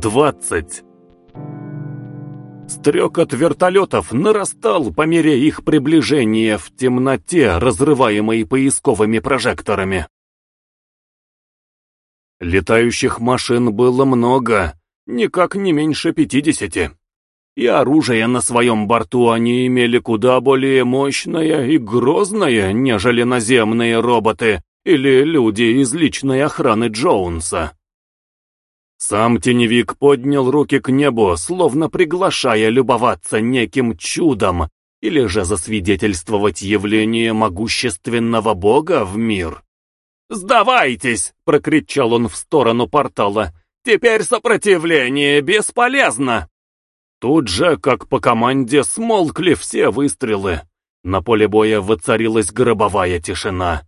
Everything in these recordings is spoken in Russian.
20. Стрекот вертолетов нарастал по мере их приближения в темноте, разрываемой поисковыми прожекторами. Летающих машин было много, никак не меньше пятидесяти. И оружие на своем борту они имели куда более мощное и грозное, нежели наземные роботы или люди из личной охраны Джоунса. Сам теневик поднял руки к небу, словно приглашая любоваться неким чудом или же засвидетельствовать явление могущественного бога в мир. «Сдавайтесь!» — прокричал он в сторону портала. «Теперь сопротивление бесполезно!» Тут же, как по команде, смолкли все выстрелы. На поле боя воцарилась гробовая тишина.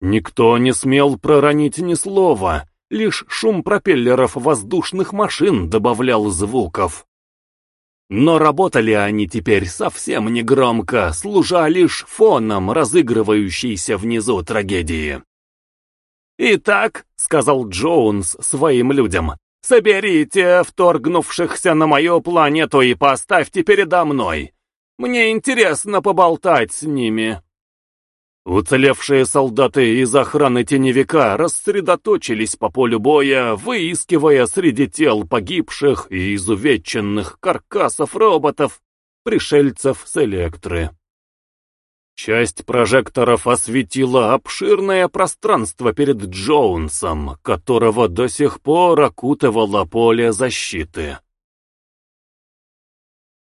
Никто не смел проронить ни слова, Лишь шум пропеллеров воздушных машин добавлял звуков. Но работали они теперь совсем не громко, служа лишь фоном разыгрывающейся внизу трагедии. «Итак», — сказал Джоунс своим людям, — «соберите вторгнувшихся на мою планету и поставьте передо мной. Мне интересно поболтать с ними». Уцелевшие солдаты из охраны теневика рассредоточились по полю боя, выискивая среди тел погибших и изувеченных каркасов роботов, пришельцев с электры. Часть прожекторов осветила обширное пространство перед Джоунсом, которого до сих пор окутывало поле защиты.